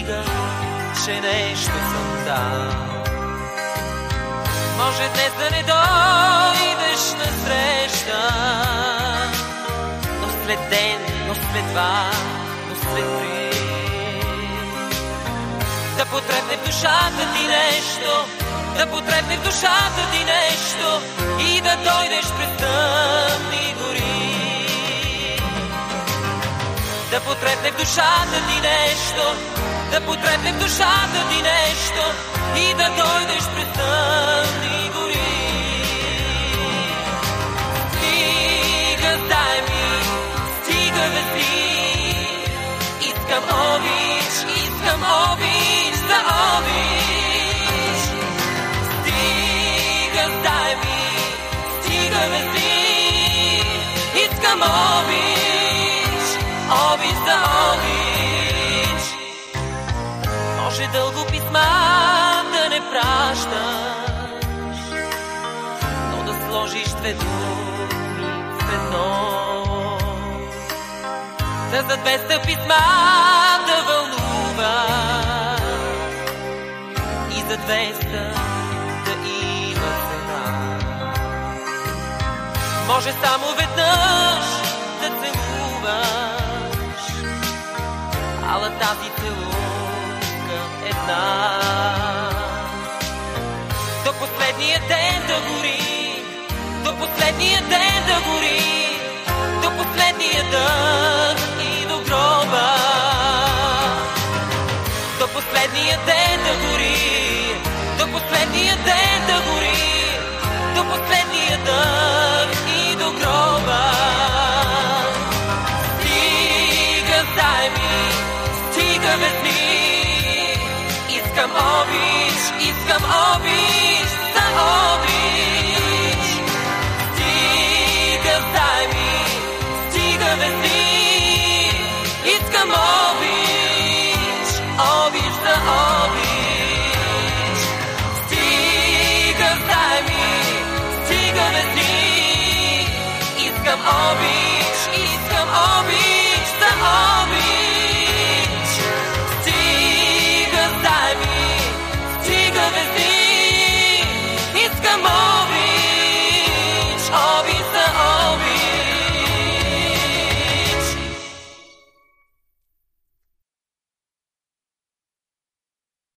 стига, че нещо съм дал. Може днес да не дойдеш на среща, но след ден, но след два, но след три. Да потребне в душата ти нещо, да потребне в душата ти нещо и да дойдеш през тъмни гори. Да потребне в душата ти нещо, да потребне в душата ти нещо и да дойдеш през тъмни гори. Стига, дай ми, стига весни, искам обич, искам обич за обич. Стига, дай ми, стига весни, искам обич, обич за обич. Пращаш, но да сложиш две думи в едно. Да за 200 писма да вълнува и за 200 да има цена. Може само веднъж да целуваш, ала тази целувка една. Последния ден да гори, до последния дъх и до гроба. До последния ден да гори, до последния ден да гори, до последния дъх и до гроба. Стига, дай ми, стига весни, искам обич, искам обич, I'll be, East come I'll be.